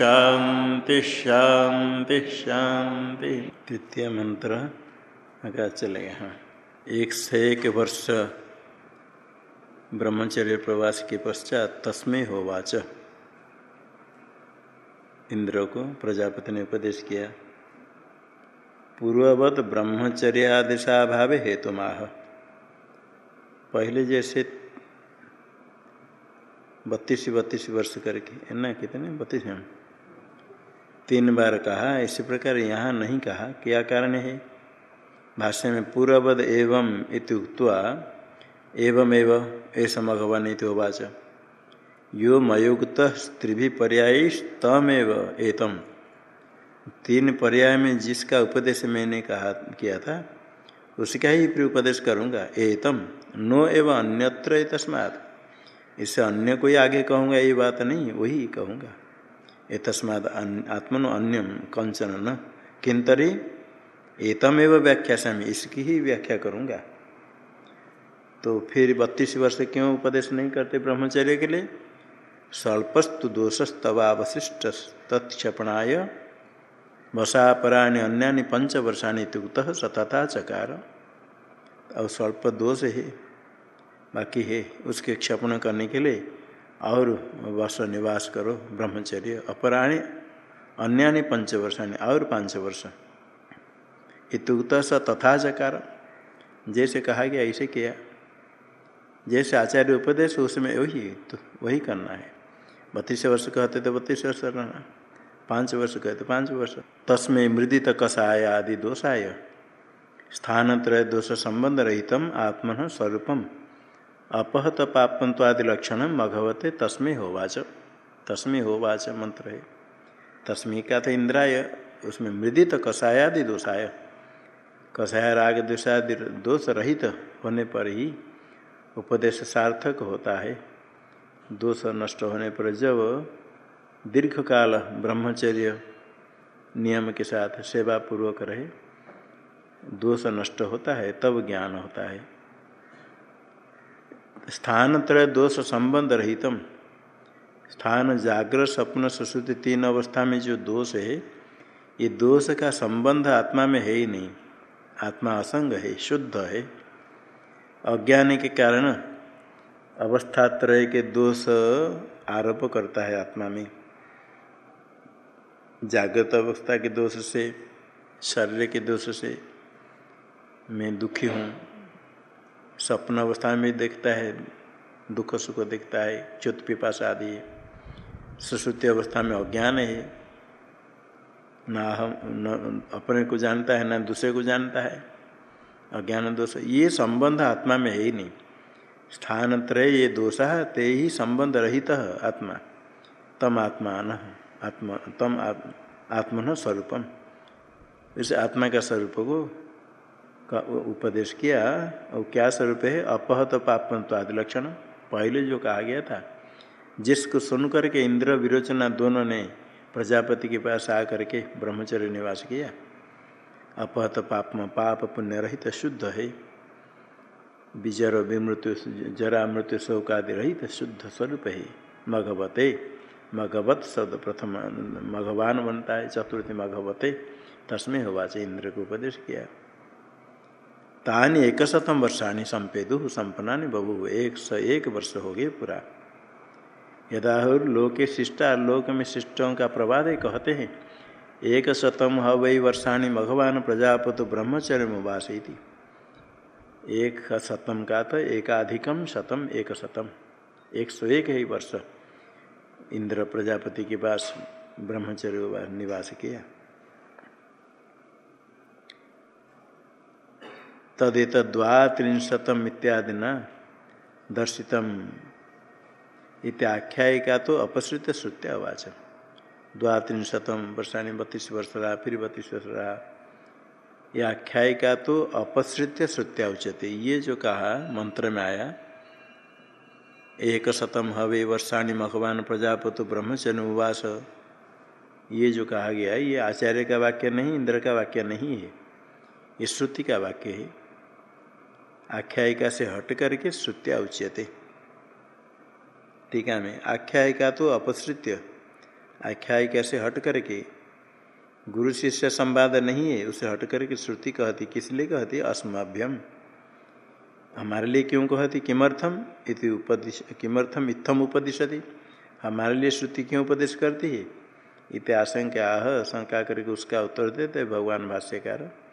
शांति शांति शांति। तृतीय मंत्र आगे चलेगा हाँ। एक से एक वर्ष ब्रह्मचर्य प्रवास के पश्चात तस्में हो वाच। इंद्र को प्रजापति ने उपदेश किया। पूर्ववत ब्रह्मचर्य आदेशाभाव हेतु माह पहले जैसे बत्तीस बत्तीस वर्ष करके है ना कितने? बत्तीस हैं। तीन बार कहा, इसी प्रकार यहाँ नहीं कहा, क्या कारण है? भाष्य में पूर्ववद एवं इतुक्त्वा एवं एवं, ऐसा भगवान इतवाच यो मयुक्त स्त्री पर्याय तमेव एतम। तीन पर्याय में जिसका उपदेश मैंने कहा, किया था, उसका ही उपदेश करूँगा, एतम, नो एवं अन्यत्र तस्मात इससे अन्य कोई आगे कहूँगा, ये बात नहीं, वही कहूँगा। ये तस्माद आत्मनो अन्यम कंचन न? किंतरी एतमेव व्याख्या स्वामी इसकी ही व्याख्या करूँगा। तो फिर बत्तीस वर्ष क्यों उपदेश नहीं करते ब्रह्मचर्य के लिए? स्वल्पस्तु दोषस्तवावशिष्ट तत्क्षपणाय वसापराणी अन्यानि पंच वर्षाणी इतुक्त सतता चकार। और स्वल्प दोष है, बाकी है, उसके क्षपण करने के लिए और वर्ष निवास करो, ब्रह्मचर्य, अपराणी, अन्यानि पंच वर्षाणी और पाँच वर्ष इतुक्त स तथा चकार जैसे कहा गया, ऐसे किया। जैसे आचार्य उपदेश, उसमें वही तो वही करना है। बत्तीस वर्ष कहते तो बत्तीस वर्ष करना पाँच वर्ष कहते पाँच वर्ष। तस्में मृदित कषाय आदि दोषाय, स्थानत्रय दोष संबंध रहितम आत्मन स्वरूपम। अपहत पापंत्वादि लक्षण मघवते तस्में होवाच। तस्में होवाच, मंत्र है। तस्मी का था इंद्राय, उसमें मृदित कषायादि दोषाय। कषाय राग दोषादि दोष रहित होने पर ही उपदेश सार्थक होता है। दोष नष्ट होने पर जब दीर्घ काल ब्रह्मचर्य नियम के साथ सेवा पूर्वक रहे, दोष नष्ट होता है, तब ज्ञान होता है। स्थान त्रय दोष संबंध रहितम। स्थान जागृत स्वप्न सुश्रुति तीन अवस्था में जो दोष है, ये दोष का संबंध आत्मा में है ही नहीं। आत्मा असंग है, शुद्ध है। अज्ञान के कारण अवस्थात्रय के दोष आरोप करता है आत्मा में। जागृत अवस्था के दोष से, शरीर के दोष से मैं दुखी हूँ स्वप्न अवस्था में देखता है, दुख सुख देखता है, च्युत पिपास आदि। सुश्रुति अवस्था में अज्ञान है। ना हम, न, अपने को जानता है, ना दूसरे को जानता है। अज्ञान दोष, ये संबंध आत्मा में है ही नहीं। स्थान त्रय ये दोष, ते ही संबंध रहित आत्मा। तम आत्मा न आत्मा, तम आत्मन स्वरूपम। इस आत्मा का स्वरूप का उपदेश किया, और क्या स्वरूप है? अपहत पापंत्व आदि लक्षण। पहले जो कहा गया था, जिसको सुन करके इंद्र विरोचना दोनों ने प्रजापति के पास आ करके ब्रह्मचर्य निवास किया। अपहत पाप पाप पुण्य रहित शुद्ध है। विजर विमृत्यु जरा मृत्यु शोक आदि रहित शुद्ध स्वरूप है। मघवते, मघवत शब्द प्रथम, मघवान बनता है, चतुर्थी मघवते। तस्में हुआ इंद्र को उपदेश किया। तानी एक शतम वर्षाणी संपेदु संपन्ना बबू एक सौ, एक वर्ष हो गए पूरा। यदा लोके शिष्टा लोक में शिष्टों का प्रवाद कहते हैं एक शतम ह वही वर्षाणी भगवान प्रजापत ब्रह्मचर्य मुवास थी एक शतम का था एकाधिकम शतम एक शतम एक सौ एक ही वर्ष। इंद्र प्रजापति के पास ब्रह्मचर्य निवास किया। तदेत द्वात्रिशतम इत्यादि न दर्शित इत्याख्यायिका तो अपसृत श्रुत्या वाच द्वात्रिशतम वर्षाणी बत्तीस वर्ष रहा फिर बत्तीस वर्ष रहा यह आख्यायिका तो अपसृत्य श्रुत्या उच्यते। ये जो कहा मंत्र में आया एक शतम हवे वर्षाणी भगवान प्रजापत ब्रह्मचर्य उवास ये जो कहा गया, ये आचार्य का वाक्य नहीं, इंद्र का वाक्य नहीं है। ये श्रुति का वाक्य है। आख्यायिका से हट करके श्रुत्या उच्यते। टीका में आख्यायिका तो अपसृत्य। आख्याय से हट करके गुरु शिष्य संवाद नहीं है, उसे हट करके श्रुति कहती, किस लिए कहती? अस्माभ्यम। हमारे लिए क्यों कहती? किमर्थम? इति उपदिश, किमर्थम इत्थम उपदिशति। हमारे लिए श्रुति क्यों उपदेश करती है? इत आशंका, आह, शंका करके उसका उत्तर देते भगवान भाष्यकार।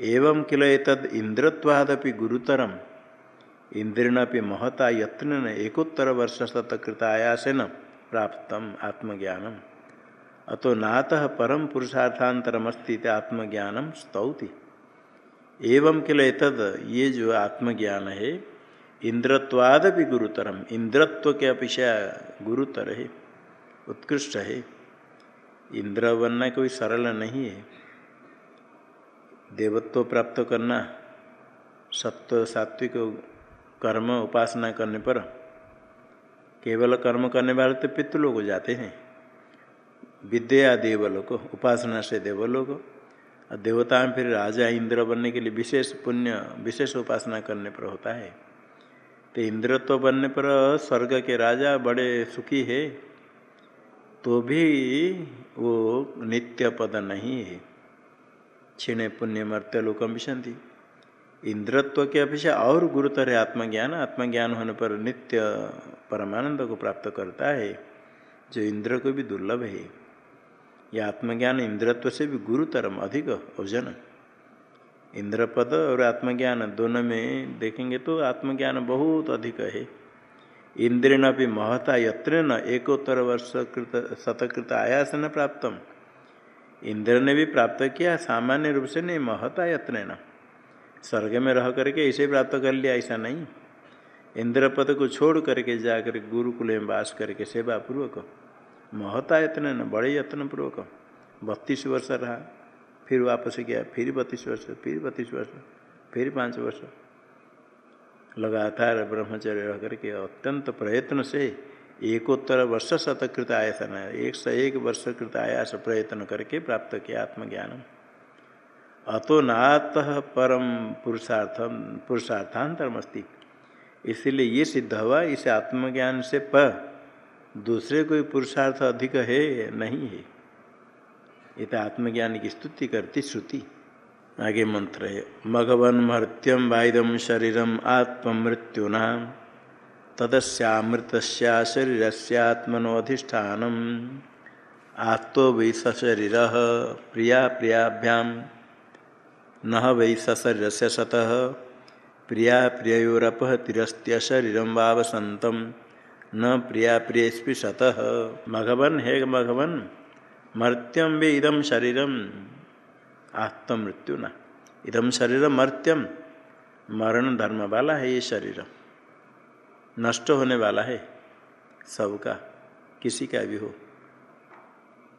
एवं किल तद इंद्रत्वादपि गुरुतरम। इंद्रिणपि महता यत्न एकोत्तर वर्ष शतकृत आयासन प्राप्त आत्मज्ञानम। अतो नातः परम पुरुषार्थांतरमस्ती आत्मज्ञानम स्तौति। एवं किल तद ये जो आत्मज्ञान है, इंद्रत्वादपि गुरुतरम। इंद्रत्व के अपेक्षा गुरुतर है उत्कृष्ट है। इंद्र बनना कोई सरल नहीं है। देवत्व प्राप्त करना, सत्व सात्विक कर्म उपासना करने पर केवल कर्म करने वाले तो पितृलोक को जाते हैं। विद्या देवलोक, उपासना से देवलोक, और देवता में फिर राजा इंद्र बनने के लिए विशेष पुण्य, विशेष उपासना करने पर होता है। तो इंद्र तो बनने पर स्वर्ग के राजा बड़े सुखी है तो भी वो नित्य पद नहीं है। क्षीण पुण्य मर्त्य लोकम विशंति इंद्रत्व के अपेक्षा और गुरुतर है आत्मज्ञान आत्मज्ञान होने पर नित्य परमानंद को प्राप्त करता है, जो इंद्र को भी दुर्लभ है। यह आत्मज्ञान इंद्रत्व से भी गुरुतरम अधिक ओजन इंद्र पद और आत्मज्ञान दोनों में देखेंगे तो आत्मज्ञान बहुत अधिक है। इंद्रेण भी महता यत्र न एकोत्तर वर्ष कृत शतकृत आयास न प्राप्त इंद्र ने भी प्राप्त किया, सामान्य रूप से नहीं, महता यत्न न स्वर्ग में रह करके इसे प्राप्त कर लिया, ऐसा नहीं। इंद्र पद को छोड़ करके जाकर गुरुकुल में वास करके सेवा पूर्वक महता यत्न न बड़े यत्न पूर्वक बत्तीस वर्ष रहा। फिर वापस गया, फिर बत्तीस वर्ष, फिर बत्तीस वर्ष, फिर पाँच वर्ष। लगातार ब्रह्मचर्य रह करके अत्यंत प्रयत्न से एकोत्तर वर्ष शतकृत आयसन एक सौ एक वर्ष कृत आयास प्रयत्न करके प्राप्त किया आत्मज्ञान अतो नात परम पुरुषार्थम, पुरुषार्थांतरमस्ती। इसीलिए ये सिद्ध हुआ, इस आत्मज्ञान से पर दूसरे कोई पुरुषार्थ अधिक है, नहीं है। ये तो आत्मज्ञान की स्तुति करती श्रुति। आगे मंत्र है मघवन मर्त्यम वायुदम शरीरम आत्ममृत्युना तदस्यामृत शरीर से आत्मनोधिष्ठान आत्तो वै सशरीर, प्रिया प्रियाभ्याम न वै सशरीर से सतः, प्रिया प्रियोरपहतिरस्त्य शरीर वावसत न प्रिया प्रिय सतः। मघवन, हे मघवन मर्त्यम वे इदम शरीरम। आत्ममृत्यु न इदम शरीर मर्त्यम मरण धर्म वाला है ये शरीर नष्ट होने वाला है। सबका, किसी का भी हो।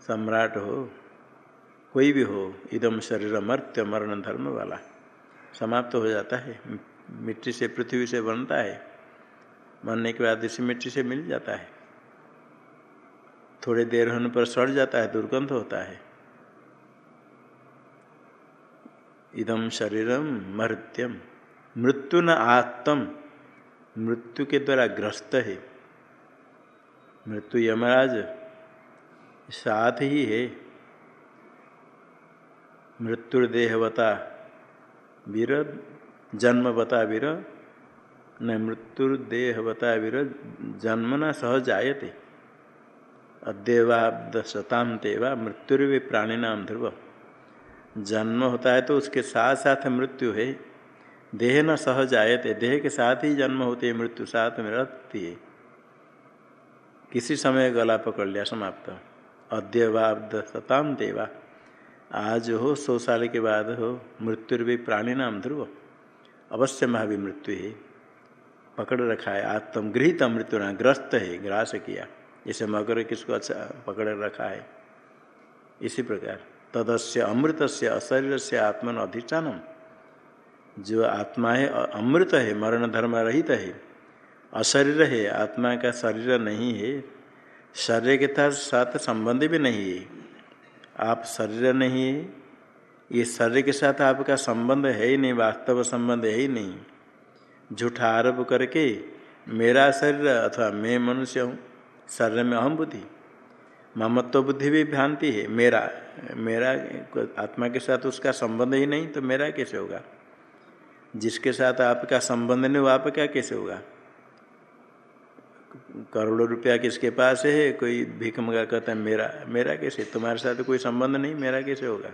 सम्राट हो, कोई भी हो इदम शरीर मर्त्य मरण धर्म वाला समाप्त तो हो जाता है। मिट्टी से, पृथ्वी से बनता है। मरने के बाद इसी मिट्टी से मिल जाता है। थोड़े देर होने पर सड़ जाता है, दुर्गंध होता है। इदम शरीरम मृत्यम मृत्यु न आत्म। मृत्यु के द्वारा ग्रस्त है। मृत्यु यमराज साथ ही है। मृत्युर्देहवता वीर, जन्मवता वीर, न मृत्युर्देहवता वीर, जन्मना सहज आयते। अद्यवाब्द शताम तेवा मृत्युर्वे प्राणी नाम ध्रुव। जन्म होता है तो उसके साथ साथ मृत्यु है। देह न सहज आयते, देह के साथ ही जन्म होते है मृत्यु साथ में रहती है। किसी समय गला पकड़ लिया, समाप्त। अद्यवाब्द शताम देवा। आज हो, सौ साल के बाद हो मृत्यु भी प्राणी नाम ध्रुव। अवश्य महावी मृत्यु है। पकड़ रखा है आत्म गृहित मृत्यु ना ग्रस्त है, ग्रास किया। जैसे मगर किसको अच्छा पकड़ रखा है? इसी प्रकार। तदस्य अमृत से अशरीर से आत्मन अधिष्ठानम। जो आत्मा है, अमृत है, मरण धर्म रहित है, अशरीर है, आत्मा का शरीर नहीं है, शरीर के साथ संबंध भी नहीं है। आप शरीर नहीं है, ये शरीर के साथ आपका संबंध है ही नहीं, वास्तव संबंध है ही नहीं। झूठा आरोप करके मेरा शरीर अथवा मैं मनुष्य हूँ, शरीर में अहम बुद्धि, ममत्व बुद्धि भी भ्रांति है। मेरा मेरा आत्मा के साथ उसका संबंध ही नहीं तो मेरा कैसे होगा? जिसके साथ आपका संबंध नहीं वो आपका कैसे होगा? करोड़ों रुपया किसके पास है? कोई भीख मंगा कहता है, मेरा मेरा कैसे? तुम्हारे साथ कोई संबंध नहीं, मेरा कैसे होगा?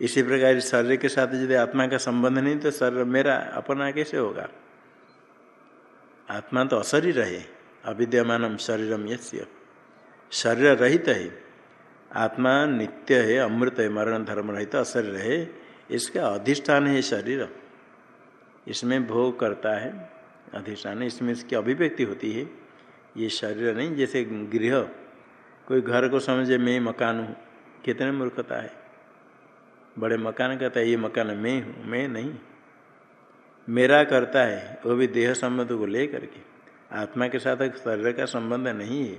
इसी प्रकार शरीर के साथ यदि आत्मा का संबंध नहीं तो शरीर मेरा, अपना कैसे होगा? आत्मा तो अशरीर है अविद्यमान शरीरम यस्य। शरीर रहित है। आत्मा नित्य है, अमृत है, मरण धर्म रहित अशरीर है। इसका अधिष्ठान है शरीर। इसमें भोग करता है, अधिष्ठान इसमें इसकी अभिव्यक्ति होती है, ये शरीर नहीं, जैसे गृह। कोई घर को समझे, मैं मकान हूँ, कितने मूर्खता है। बड़े मकान कहता है, ये मकान मैं हूँ, मैं नहीं। मेरा करता है, वो भी देह संबंध को ले करके आत्मा के साथ शरीर का संबंध नहीं है।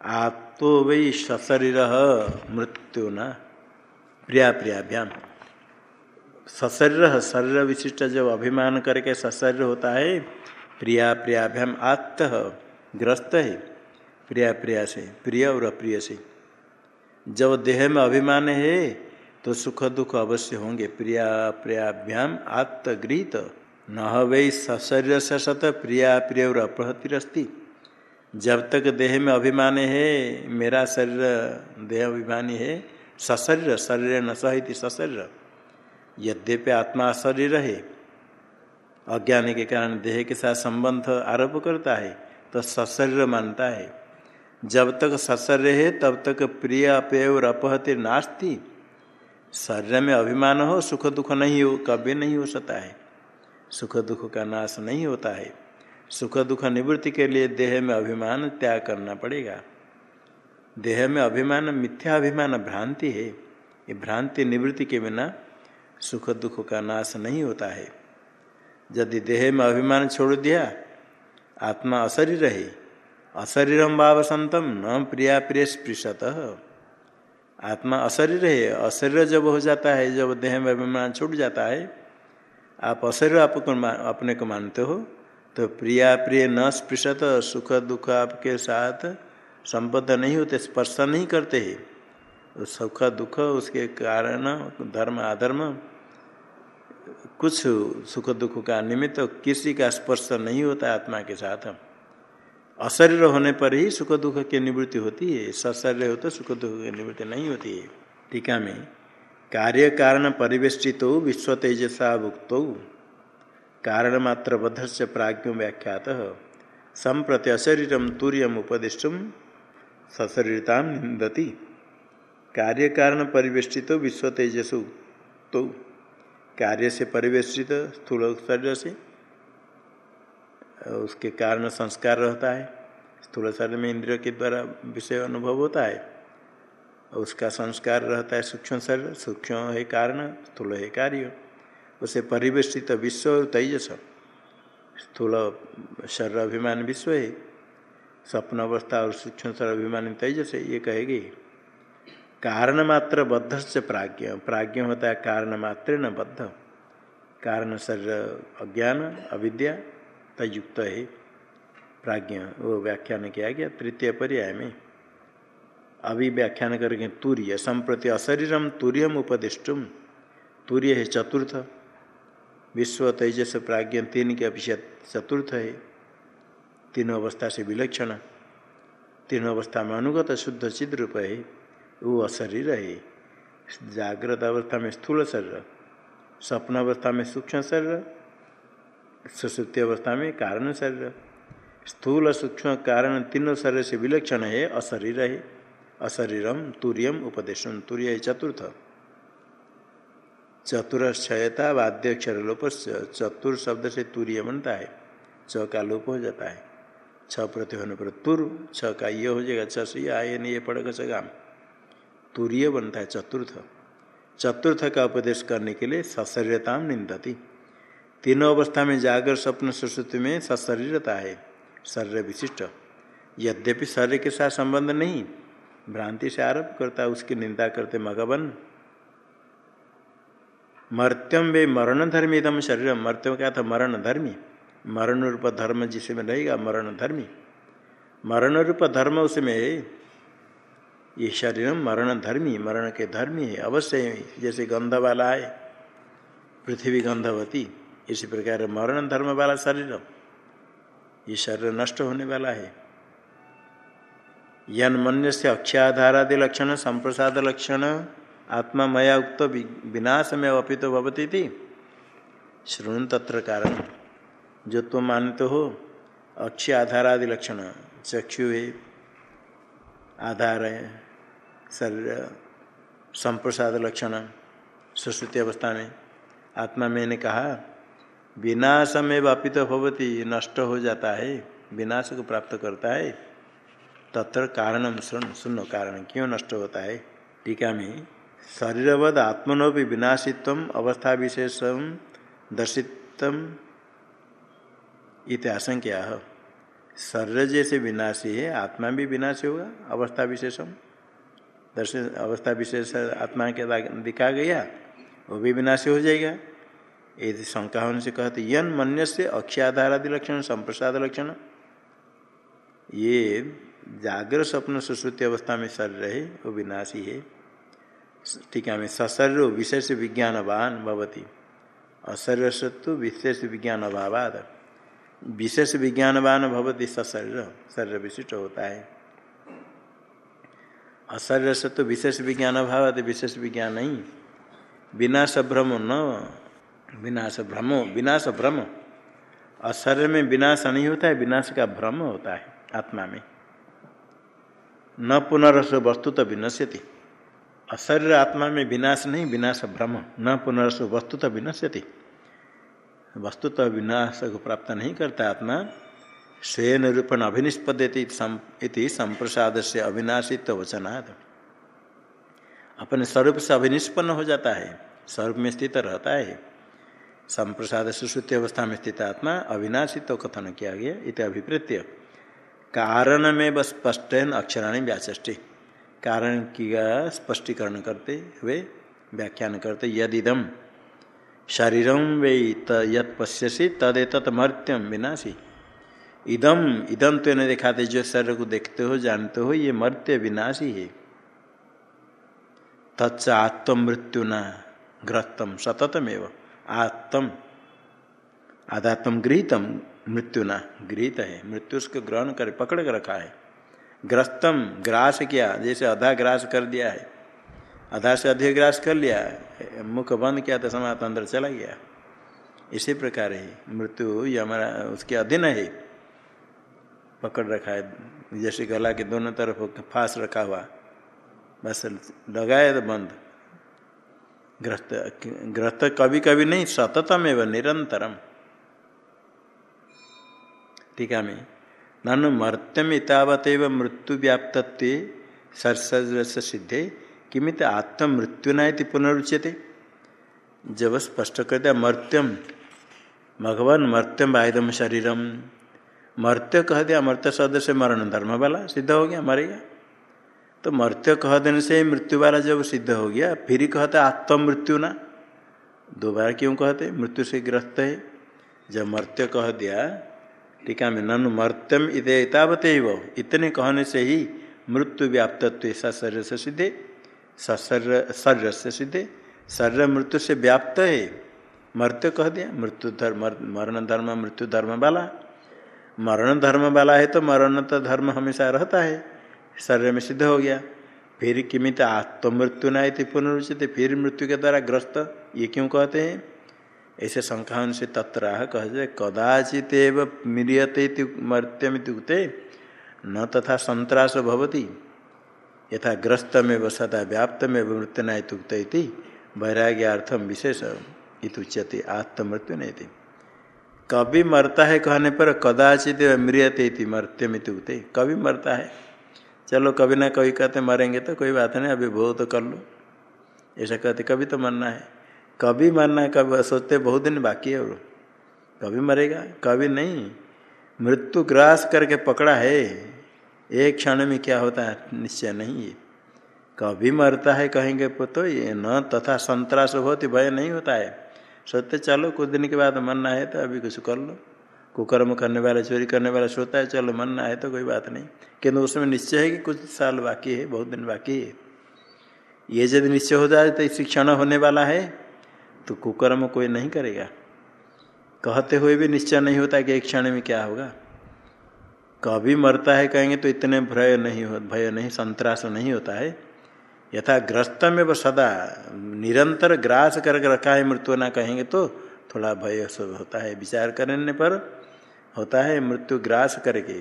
आप तो वही सशरीर मृत्यु न प्रिया प्रियाभ्याम सशरीर शरीर विशिष्ट जब अभिमान करके सशरीर होता है। प्रिया, प्रियाभ्याम आत्त, ग्रस्त है। प्रिया प्रिया से, प्रिय और अप्रिय से। जब देह में अभिमान है तो सुख दुख अवश्य होंगे। प्रिया, प्रियाभ्याम आत्मगृहित न सशरीर से सत, प्रिया, प्रिय और अपहतिरस्ती जब तक देह में अभिमान है, मेरा शरीर, देह अभिमानी है सशरीर शरीर न सहित सशरीर यद्यपि आत्मा शरीर है, अज्ञान के कारण देह के साथ संबंध आरोप करता है तो सशरीर मानता है। जब तक सशरीर है, तब तक प्रिय अप्रिय और अपहति नास्ती। शरीर में अभिमान हो, सुख दुख नहीं हो, कभी नहीं हो सकता है। सुख दुख का नाश नहीं होता है। सुख दुख निवृत्ति के लिए देह में अभिमान त्याग करना पड़ेगा। देह में अभिमान, मिथ्या अभिमान, भ्रांति है। ये भ्रांति निवृत्ति के बिना सुख दुख का नाश नहीं होता है। यदि देह में अभिमान छोड़ दिया, आत्मा अशरीर है अशरीरम भाव संतम न प्रिया प्रिय स्पृशत। आत्मा अशरीर है अशरीर जब हो जाता है, जब देह में अभिमान छूट जाता है, आप अशरीर आपको अपने को मानते हो तो प्रिया प्रिय न स्पृशत, सुख दुख आपके साथ संबद्ध नहीं होते, स्पर्श नहीं करते हैं। सुख दुख, उसके कारण, धर्म, अधर्म, कुछ सुख दुख का निमित्त तो किसी का स्पर्श नहीं होता आत्मा के साथ। अशरीर होने पर ही सुख दुख की निवृत्ति होती है। सशरीर हो तो सुख दुख की निवृत्ति नहीं होती है। टीका में, कार्य कारण परिवेष्टित विश्व तेजसा भुक्त। कारण मात्र से प्राज्ञ व्याख्यात। संप्रति अशरीरम तूर्यम उपदिष्टुम। सशरीरता निंदती कार्य कारण परिवेष्टित विश्व तेजसु तो कार्य से परिवेष्टित स्थूल शरीर से, उसके कारण संस्कार रहता है। स्थूल शरीर में इंद्रियों के द्वारा विषय अनुभव होता है, उसका संस्कार रहता है सूक्ष्म शरीर। सूक्ष्म है कारण, स्थूल है कार्य। उसे परिवेष्टित विश्व और तेजस। स्थूल शरीर अभिमान विश्व है। स्वप्न अवस्था और सूक्ष्म शरीर अभिमान तेजस है, ये कहेगी कारण मात्र बद्ध से प्राज्ञ। प्राज्ञ होता है कारण मात्र न बद्ध। कारण शरीर अज्ञान, अविद्या, तयुक्त है। प्राज्ञ, वो व्याख्यान किया गया तृतीय पर्याय में। अभी व्याख्यान करके तूर्य, संप्रति अशरीरम तूर्यम उपदिष्टुम। तूर्य है चतुर्थ। विश्व तेजस प्राज्ञ तीन के अभिषेक चतुर्थ है। तीनों अवस्था से विलक्षण। तीनों अवस्था में अनुगत शुद्ध चिद रूप है। वो अशरीर है। जागृत अवस्था में स्थूल शरीर स्वप्न अवस्था में सूक्ष्म शरीर, सुसुप्ति अवस्था में कारण शरीर। स्थूल सूक्ष्म कारण तीनों शरीर से विलक्षण है, अशरीर है। अशरीरम तुर्यम उपदेशम, तुर्य चतुर्थ। चतुरक्षयता वाद्यक्षर लोप चतुर शब्द से तुर्य बनता है, च का लोप हो जाता है। छ प्रति होने पर तुर, छ का ये हो जाएगा, छ से आए नहीं ये पड़ेगा सगाम तुर्य बनता है, चतुर्थ। चतुर्थ का उपदेश करने के लिए सशरीरताम निंदती। तीनों अवस्था में जागर स्वप्न सुश्रुति में सशरीरता है, शरीर विशिष्ट। यद्यपि शरीर के साथ संबंध नहीं, भ्रांति से आरोप करता उसकी निंदा करते मगवन मर्त्यम वे मरण धर्मी एकदम शरीर। मर्त्यम क्या था? मरण धर्मी मरण रूप धर्म जिसमें रहेगा मरण धर्मी मरण रूप धर्म उसमें ये शरीर मरण धर्मी मरण के धर्मी है, अवश्य जैसे गंध वाला है, पृथ्वी गंधवती, इसी प्रकार मरण धर्म वाला शरीर ये शरीर नष्ट होने वाला है। यन मन से अक्षाधारादि लक्षण, संप्रसाद लक्षण आत्मा मया उक्त विनाश में अपित भवती थी श्रृण तत्र कारण, जो तुम मानते हो अक्षय आधारादि लक्षण चक्षु है आधार है, शरीर, संप्रसाद लक्षण, सुश्रुति अवस्था में। आत्मा मैंने कहा विनाश में वापित भवती, नष्ट हो जाता है, विनाश को प्राप्त करता है। तत्र कारणम सुन सुनो कारण, क्यों नष्ट होता है? टीका में, शरीरवद आत्मनो भी विनाशित्व अवस्था विशेष दर्शितम इत आशंका शरीर जैसे विनाशी है, आत्मा भी विनाशी होगा, अवस्था विशेषम। दर्शन, अवस्था विशेष आत्मा के दिखा गया, वो भी विनाशी हो जाएगा। यदि शंका होने से कहते, यन मन्य से अक्षाधारादि लक्षण, संप्रसाद लक्षण। ये जागृत स्वप्न सुश्रुति अवस्था में शरीर है, वो विनाशी है। टीका में सशरीर विशेष विज्ञानवान भवती। अशरीर सत्व विशेष विज्ञान अभावाद विशेष विज्ञानवान भवती सशरीर शरीर शरीर विशिष्ट होता है। अशरीर से तो विशेष विज्ञान अभाव विशेष विज्ञान नहीं। विनाश भ्रम न, विनाश भ्रम विनाश भ्रम अशरीर में विनाश नहीं होता है, विनाश का भ्रम होता है, आत्मा में। न पुनरस वस्तु तो विनश्यति। अशरीर आत्मा में विनाश नहीं, विनाश भ्रम न पुनरस वस्तु तो विनश्यति। वस्तु तो विनाश को प्राप्त नहीं करता आत्मा स्वयं निरूपण अभिनिष्पद्यति संप्रसाद से अविनाशित्व वचनाद अपने स्वरूप से अभिनिष्पन्न हो जाता है, स्वरूप में स्थित रहता है। संप्रसाद सुश्रुति अवस्था में स्थित आत्मा अविनाशित तो कथन किया गया, इत अभिप्रेत्य। कारण में बस स्पष्ट अक्षराणी व्याचष्टि। कारण किया स्पष्टीकरण करते हुए व्याख्यान करते, यदिदम। शरीरम वे यद पश्यसी तदेत मर्त्यम विनाशी। इदम इदम तो ने दिखाते, जो शरीर को देखते हो, जानते हो, ये मर्त्य विनाशी है। तत्स आत्ममृत्युना ग्रस्तम सततमेव, आत्म। आदात्म गृहितम, मृत्यु ना, गृहित है। मृत्यु उसको ग्रहण कर, पकड़ कर रखा है। ग्रस्तम, ग्रास किया, जैसे आधा ग्रास कर दिया है। आधा से अधिक ग्रास कर लिया, मुख बंद किया तो समाप्त अंदर चला गया। इसी प्रकार ही मृत्यु ये हमारा, उसके अधीन है पकड़ रखा है। जैसे गला के दोनों तरफ़ फांस रखा हुआ, बस लगाए तो बंद। ग्रस्त ग्रस्त कभी कभी नहीं सततम एवं निरंतरम टीका में। ननु मर्त्यम इतावत मृत्यु व्याप्तत्व सरस सिद्धे। किमित आत्म मृत्यु न पुनरुच्यते? जब स्पष्ट कर दिया मर्त्यम भगवान मर्त्यम वायदम शरीरम मर्त्य कह दिया मर्त्य शब्द से मरण धर्म वाला सिद्ध हो गया, मरेगा? तो मर्त्य कह देने से मृत्यु वाला जब सिद्ध हो गया, फिर कहते आत्म मृत्यु ना दो बार क्यों कहते? मृत्यु से ग्रस्त है। जब मर्त्य कह दिया, टीका में ननु मर्त्यम इतने कहने से ही मृत्यु व्याप्तत्व शरीर से सिद्धे। शरीर से सिद्धे शरीर मृत्यु से व्याप्त है। मर्त्य कह दिया। मृत्यु धर्म मरण धर्म, मृत्यु धर्म वाला। मरण धर्म वाला है तो मरण तो धर्म हमेशा रहता है। शरीर में सिद्ध हो गया। फिर किमित आत्ममृत्यु न पुनरुचित। फिर मृत्यु के द्वारा ग्रस्त। ये क्यों कहते हैं? ऐसे शंका से तत्र कह जाए। कदाचित मिलियते मर्त्यमितुक्ते न तथा संतरास भवती। यथा ग्रस्त में वसता व्याप्त में मृत्यु नुक्त वैराग्यार्थम विशेष इतुच्यते आत्ममृत्यु नहीं थी कभी मरता है कहने पर कदाचित मृियते मर्त्यमितुक्ते। कभी मरता है। चलो कभी ना कभी कहते मरेंगे तो कोई बात नहीं, अभी बहुत तो कर लो। ऐसा कहते कभी तो मरना है। कभी मरना है कभी सोचते बहुत दिन बाकी है और कभी मरेगा कभी नहीं। मृत्यु ग्रास करके पकड़ा है। एक क्षण में क्या होता है? निश्चय नहीं है। कभी मरता है, कहेंगे पुतो ये न तथा संतरास बहुत भय नहीं होता है। सोचते चलो, कुछ दिन के बाद मरना है तो अभी कुछ कर लो। कुकर्म करने वाला, चोरी करने वाला सोता है, चलो, मरना है तो कोई बात नहीं। किंतु उसमें निश्चय है कि कुछ साल बाकी है, बहुत दिन बाकी है। ये यदि निश्चय हो जाए तो इसी क्षण होने वाला है तो कुकर्म कोई नहीं करेगा। कहते हुए भी निश्चय नहीं होता कि एक क्षण में क्या होगा। कभी मरता है कहेंगे तो इतने भय नहीं हो, भय नहीं, संतरास नहीं होता है। यथा ग्रस्त में वो सदा, निरंतर ग्रास करके रखा है मृत्यु ना कहेंगे तो थोड़ा भय होता है। विचार करने पर होता है मृत्यु ग्रास करके।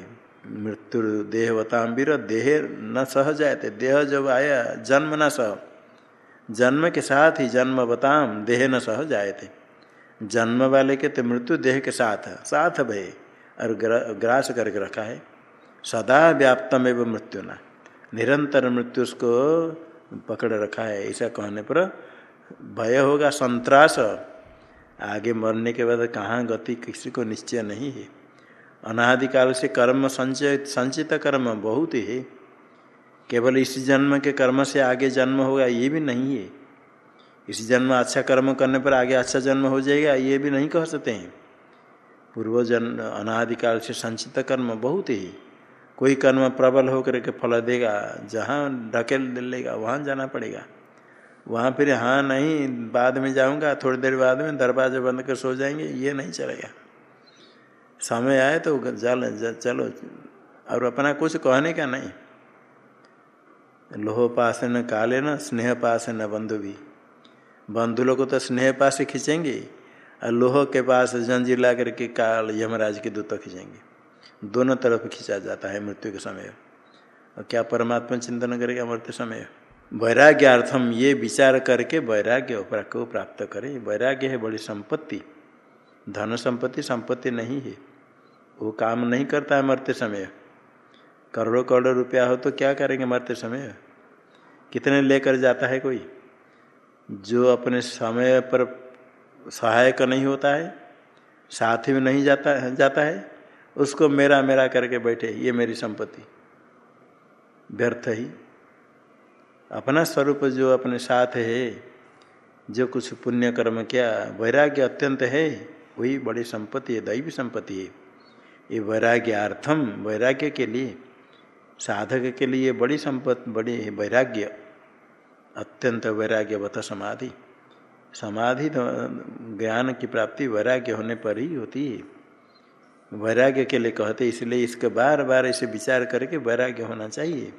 मृत्यु देहवताम्बिर देह न सह जाते देह जब आया, जन्म न सह। जन्म के साथ ही जन्म बताम देह न सह जाए थे जन्म वाले के तो मृत्यु देह के साथ साथ भय। और ग्रास करके रखा है। सदा व्याप्तम एवं मृत्यु न। निरंतर मृत्यु उसको पकड़ रखा है। ऐसा कहने पर भय होगा, संतरास। आगे मरने के बाद कहाँ गति किसी को निश्चय नहीं है। अनादिकाल से कर्म संचय, संचित कर्म बहुत है। केवल इस जन्म के कर्म से आगे जन्म होगा, ये भी नहीं है। इस जन्म अच्छा कर्म करने पर आगे अच्छा जन्म हो जाएगा, ये भी नहीं कह सकते हैं। पूर्व जन्म अनादिकाल से संचित कर्म बहुत ही। कोई कर्म प्रबल होकर के फल देगा, जहाँ ढकेल लेगा, वहाँ जाना पड़ेगा। वहाँ फिर हाँ नहीं, बाद में जाऊँगा, थोड़ी देर बाद में दरवाजे बंद कर सो जाएँगे, ये नहीं चलेगा। समय आए तो जल चलो, और अपना कुछ कहने का नहीं। लोह पास न काले न स्नेह पास न बंधु भी। बंधु लोग तो स्नेह पास खींचेंगे। लोह के पास जंजीर ला करके काल यमराज के दूत खींचेंगे। दोनों तरफ़ खींचा जाता है मृत्यु के समय। और क्या परमात्मा चिंतन करेगा मृत्यु समय? वैराग्यार्थम ये विचार करके वैराग्य को प्राप्त करें। वैराग्य है बड़ी संपत्ति। धन संपत्ति संपत्ति नहीं है। वो काम नहीं करता है मरते समय। करोड़ों करोड़ों रुपया हो तो क्या करेंगे मरते समय? कितने लेकर जाता है कोई? जो अपने समय पर सहायक नहीं होता है, साथ में नहीं जाता है जाता है, उसको मेरा मेरा करके बैठे, ये मेरी संपत्ति। व्यर्थ ही। अपना स्वरूप जो अपने साथ है, जो कुछ पुण्य कर्म किया, वैराग्य अत्यंत है, वही बड़ी संपत्ति है, दैवी संपत्ति है। ये वैराग्यार्थम वैराग्य के लिए, साधक के लिए बड़ी संपत्ति, बड़ी वैराग्य, अत्यंत वैराग्यवत समाधि। समाधि तो ज्ञान की प्राप्ति वैराग्य होने पर ही होती है। वैराग्य के लिए कहते इसलिए इसके बार बार इसे विचार करके वैराग्य होना चाहिए।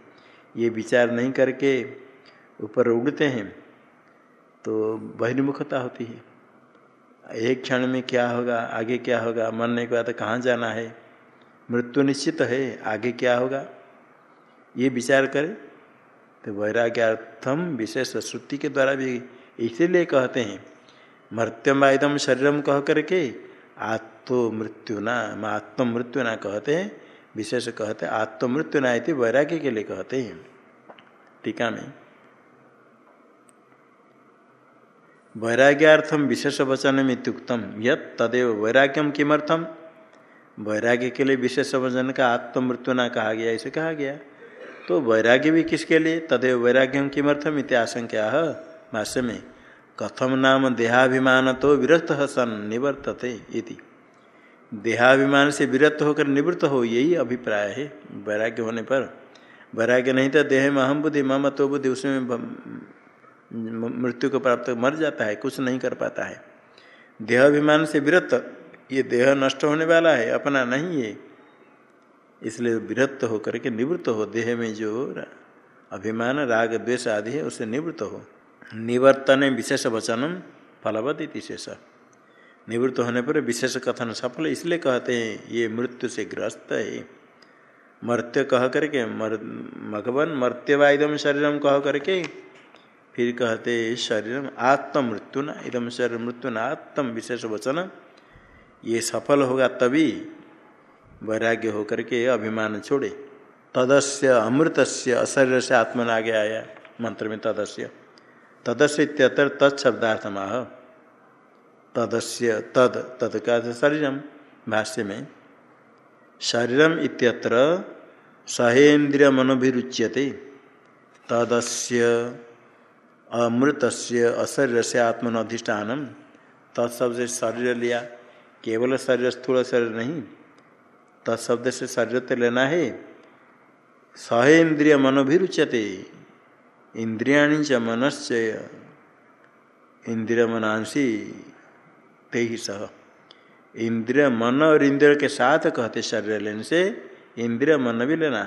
ये विचार नहीं करके ऊपर उड़ते हैं तो बहिर्मुखता होती है। एक क्षण में क्या होगा, आगे क्या होगा मरने के बाद कहाँ जाना है? मृत्यु निश्चित है, आगे क्या होगा? ये विचार करें तो वैराग्यार्थम विशेष श्रुति के द्वारा भी इसीलिए कहते हैं मर्त्यम आयुधम शरीरम कह करके आत्म मृत्यु ना आत्म मृत्यु ना कहते हैं, विशेष कहते हैं, आत्म मृत्यु ना वैराग्य के लिए कहते हैं। टीका में वैराग्यार्थम विशेष वचन में यद तदेव वैराग्यम किमर्थम? वैराग्य के लिए विशेष वचन का आत्ममृत्यु ना कहा गया, इसे कहा गया। तो वैराग्य भी किसके लिए? तदेव वैराग्यम किमर्थम इति आशंका। भाष्य में कथम नाम देहाभिमान तो विरक्त सन निवर्तते इति। देहाभिमान से विरक्त होकर निवृत्त हो, यही अभिप्राय है वैराग्य होने पर। वैराग्य नहीं तो देह में अहम बुद्धि, मम तो बुद्धि, उसमें मृत्यु को प्राप्त मर जाता है, कुछ नहीं कर पाता है। देहाभिमान से विरत ये देह नष्ट होने वाला है, अपना नहीं है। इसलिए विरक्त होकर के निवृत्त हो, देह में जो अभिमान, राग, द्वेष आदि है उससे निवृत्त हो। निवर्तन विशेष वचनम फलवत शेष। निवृत्त होने पर विशेष कथन सफल, इसलिए कहते हैं, ये मृत्यु से ग्रस्त है। मर्त्य कह करके, मर मघवन मर्त्यवादम शरीरम कह करके, फिर कहते शरीर आत्म मृत्यु न इदम शरीर मृत्यु न, आत्म विशेष वचन। ये सफल होगा तभी वैराग्य होकर के अभिमान छोड़े। तदस्य अमृतस्य अशरीर से आत्मन आगे आया, मंत्र में तदस्य। तदस्य इत्यत्र तत्शब्दार्थमाह। तदस्य तद तद का शरीरम भाष्य में शरीरम इत्यत्र सहेन्द्रिय मनोभिरुच्यते तदस्य अमृत से अशरीर से आत्मन अधिष्ठान तत्सब से शरीर लिया केवल शरीर स्थूल शरीर नहीं तत्शब्द से शरीर तो लेना है। सह इंद्रिय मनोभिरुच्यते इंद्रियाणी च मनस्य इंद्रिय मनांसी ते ही सह। इंद्रिय मन और इंद्रिय के साथ कहते शरीर लेने से इंद्रिय मन भी लेना।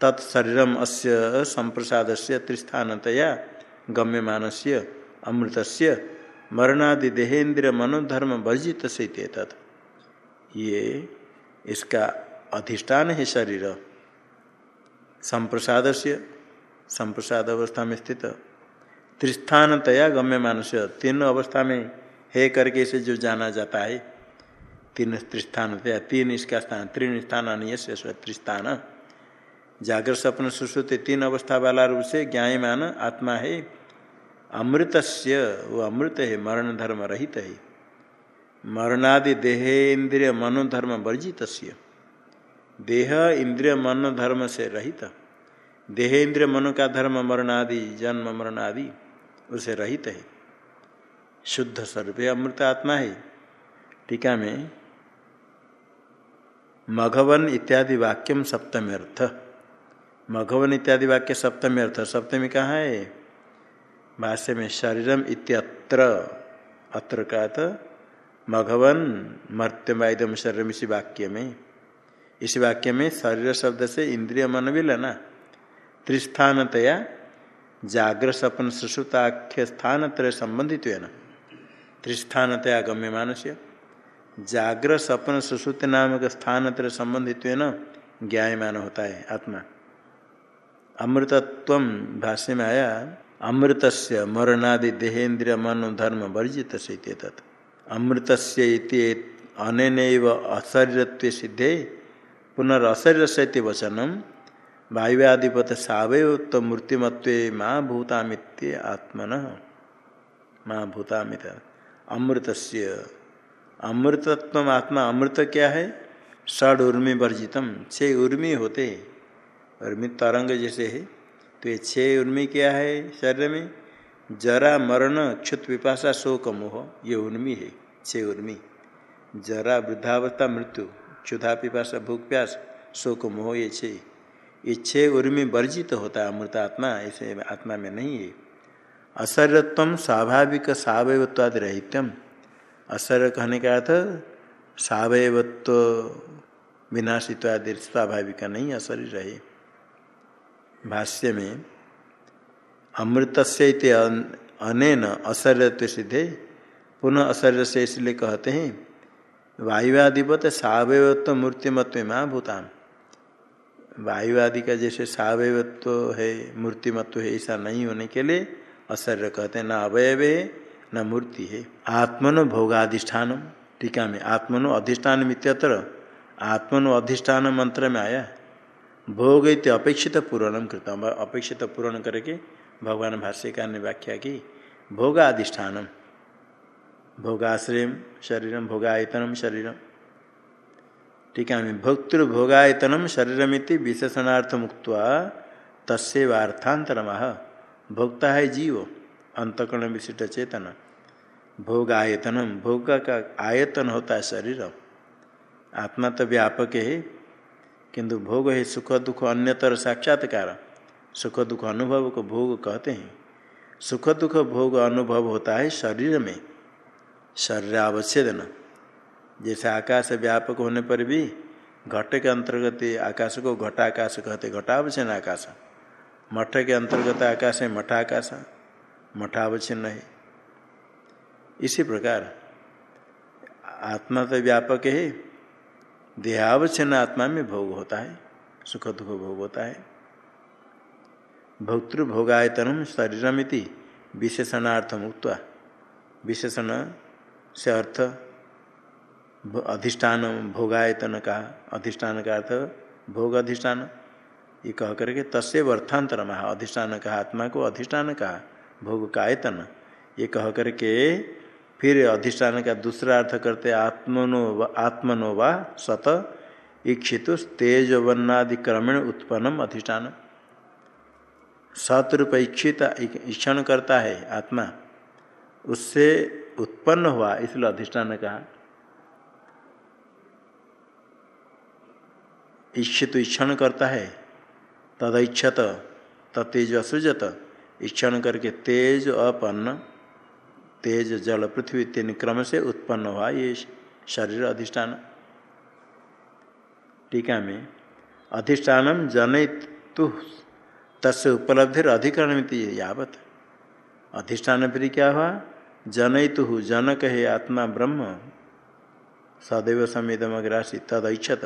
तत्शरीरम अस्य संप्रसाद से त्रिस्थानतया गम्यमान से अमृत से मरणादि देहेन्द्रिय मनोधर्म वर्जित से तत् ये इसका अधिष्ठान है शरीर। संप्रसाद से संप्रसाद अवस्था में स्थित। त्रिस्थानतया गम्य से तीन अवस्था में है करके इसे जो जाना जाता है। तीन त्रिस्थान तीन इसका स्थान तीन स्थान अन्य से त्रिस्थान। जागृत स्वप्न सुश्रुति तीन अवस्था वाला रूप से ज्ञायमान आत्मा है। अमृत से वो अमृत है, मरण धर्म रहित है। मरणादि देह इंद्रिय मनोधर्म वर्जित देह इंद्रिय मन धर्म से रहित। देह इंद्रिय मनो का धर्म मरण आदि जन्म मरण आदि उसे रहित है। शुद्ध स्वरूप अमृत आत्मा है। टीका में, मघवन इत्यादि वाक्यम सप्तम अर्थ मघवन इत्यादि वाक्य सप्तमी अर्थ सप्तमी कहाँ है? भाष्य में, शरीरम इत्यत्र। अत्र का तो मघवन मर्त्यवादम शरीरम। इसी वाक्य में, इसी वाक्य में शरीर शब्द से इंद्रिय मन भी लेना। त्रिस्थानतया जाग्र सपन सुश्रुताख्य स्थान त्रय संबंधित है त्रिस्थानतया गम्य मानस्य जाग्र सपन सुश्रुत नामक स्थान त्रय संबंधित न ज्ञायमान होता है आत्मा। अमृतत्व भाष्य में आया अमृत से मरणादि देहेन्द्रिय मन धर्म वर्जित से अमृत अन अशरीरत्व सिद्धे पुनरशरीर से वचनम वायुआदिपत सवयत्व मूर्तिमत्व माँ भूतामित्य आत्मन। माँ भूतामित। अमृत से अमृतत्व आत्मा, अमृत क्या है? षड उर्मी वर्जितम। छे उर्मी होते। उर्मी तरंग जैसे है। तो ये छह उर्मी क्या है शरीर में? जरा मरण क्षुत विपाशा शोक मोह ये उर्मी है। छह उर्मी। जरा वृद्धावस्था मृत्यु, क्षुधा पिपाशा भूख प्यास शोक मोह ये छे। छह उर्मी वर्जित तो होता है, अमृत आत्मा ऐसे आत्मा में नहीं है। असरत्व स्वाभाविक सवयत्वादि रहित्यम असर कहने का अर्थ सवयत्व विनाशित्वादि स्वाभाविक नहीं अशरीर रहे। भाष्य में अमृत से अनेन असर्यत्व सिद्धे। पुनः असर से इसलिए कहते हैं, वायुवादिवत सवयत्व मूर्तिमत्व माँ भूतान। वायुवादि का जैसे सवयत्व है, मूर्तिमत्व है, ऐसा नहीं होने के लिए असर्य कहते हैं, न अवयव है न मूर्ति है। आत्मनो भोगाधिष्ठान टीका में आत्मनो अधिष्ठान मित्यत्र आत्मनो अधिष्ठान मंत्र में आया, भोग इत अपेक्षित पूरणम कृत अपेक्षित पूर्ण करके भगवान भाष्यकार ने व्याख्या की भोगाधिष्ठान भोगाश्रय शरीरम भोगायतनम शरीरम टीका में भोक्तृभोगायतनम शरीरमिति विशेषणार्थ मुक्त तस्वार्थांतरमाह भोक्ता है जीव, अंतकरण विशिष्ट चेतन। भोगायतनम, भोग का आयतन होता है शरीर। आत्मा तो व्यापक है, किंतु भोग है सुख, दुख, अन्यतर साक्षात्कार। सुख, दुख, अनुभव को भोग कहते हैं। सुख, दुख, भोग, अनुभव होता है शरीर में। शरीर अवच्छेदन जैसे आकाश व्यापक होने पर भी घट के अंतर्गत आकाश को घटाकाश कहते, घटावच्छिन्न आकाश। मठ के अंतर्गत आकाश है मठाकाश मठावच्छिन्न है इसी प्रकार आत्मा तो व्यापक है, देहावच्छिन्न आत्मा में भोग होता है सुख दुख भोग होता है। भोक्तृभोगायतन शरीरमिति विशेषणार्थम उक्त विशेषण से अर्थ अधिष्ठान भोगायतन का अधिष्ठान का अर्थ भोग अधिष्ठान। ये कह करके तस्व अर्थांतर महा अधिष्ठान का आत्मा को अधिष्ठान का भोग का आयतन ये कह करके फिर अधिष्ठान का दूसरा अर्थ करते आत्मनो आत्मनो व सत इक्षित तेज वर्णादि क्रमेण उत्पन्नम अधिष्ठान सतरूप इच्छित ईक्षण करता है आत्मा। उससे उत्पन्न हुआ इसलिए अधिष्ठान कहा इच्छित इच्छन करता है, तद इच्छत तेज असृजत। इच्छन करके तेज अपन्न तेज जल पृथ्वी तीन क्रम से उत्पन्न हुआ ये शरीर अधिष्ठान। टीका में अधिष्ठान जनयतु तस् उपलब्धि अधिकरण यावत। अधिष्ठान फिर क्या हुआ? जनयतु, जनक है आत्मा ब्रह्म, सदैव समेदम अग्रासी तद इच्छत।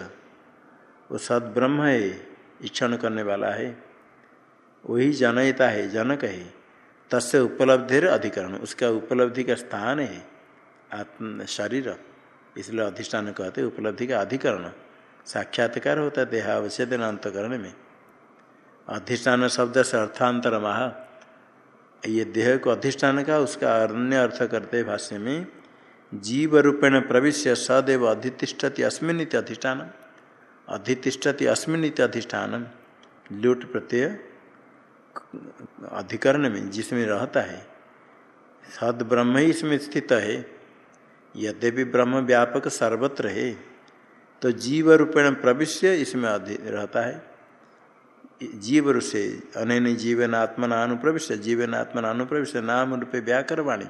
वो सद ब्रह्म है, इच्छन करने वाला है। वही जनयता है, जनक है। तस्य उपलब्धि अधिकरण, उसका उपलब्धि का स्थान है। आत्म, शरीर, इसलिए अधिष्ठान कहते उपलब्धि का अधिकरण। साक्षात्कार होता है देहावच्छेदन अंतकरण में। अधिष्ठान शब्द से अर्थांतर माह ये देह को अधिष्ठान का, उसका अन्य अर्थ करते भाष्य में जीव रूपेण प्रवेश सदैव अधितिष्ठति अस्मिन अधिष्ठान अधितिष्ठति अस्मिन अधिष्ठान लुट प्रत्यय अधिकरण में, जिसमें रहता है। सद ब्रह्म ही इसमें स्थित है। यद्यपि ब्रह्म व्यापक सर्वत्र है तो जीव रूपेण प्रविश्य इसमें रहता है। जीव रूप से अन जीवन आत्मना अनुप्रविष्ट जीवन आत्मना अनुप्रविष्ट नाम रूपे व्याकरवाणी।